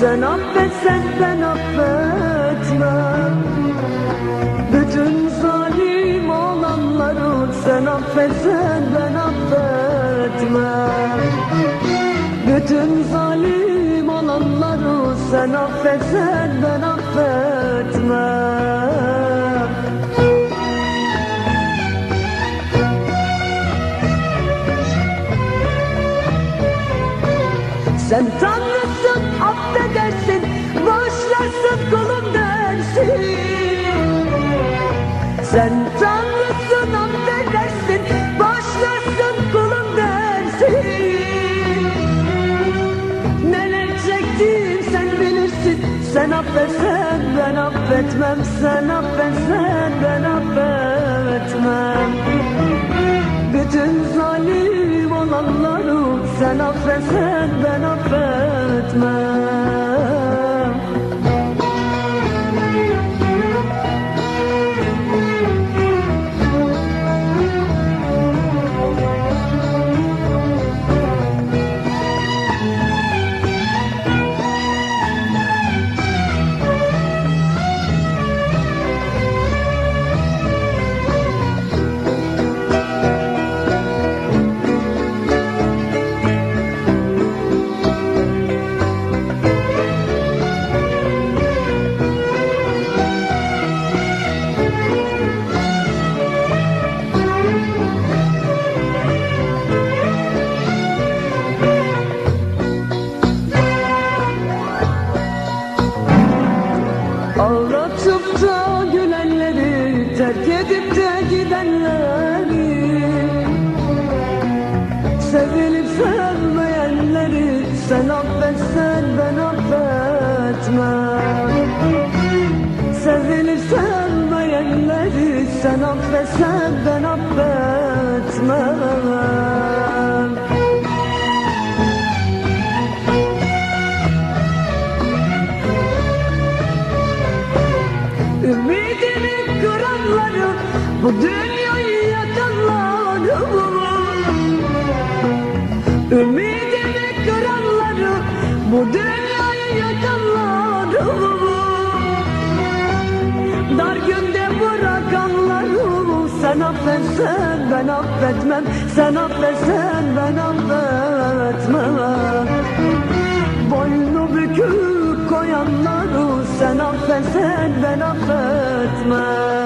sen affetsen ben affetmem. Bütün zalim olanları sen affetsen ben affetmem. Bütün zalim olanları sen affetsen ben affetmem. Sen tanrısın Sen. Tanrısın affedersin Bağışlarsın kulum dersin. Neler çektim sen bilirsin Sen affetsen ben affetmem. Sen affetsen ben affetmem. Bütün zalim olanları sen affetsen ben affetmem Terk edip de gidenleri Sevilip sevmeyenleri Sen affetsen ben affetmem. Sevilip sevmeyenleri Sen affetsen ben affetmem bu dünyayı yakanları Ümidini kıranları bu dünyayı yakanları Dar günde bırakanları sen affetsen ben affetmem. Sen affetsen ben affetmem. Boynu bükük koyanları sen affetsen ben affetmem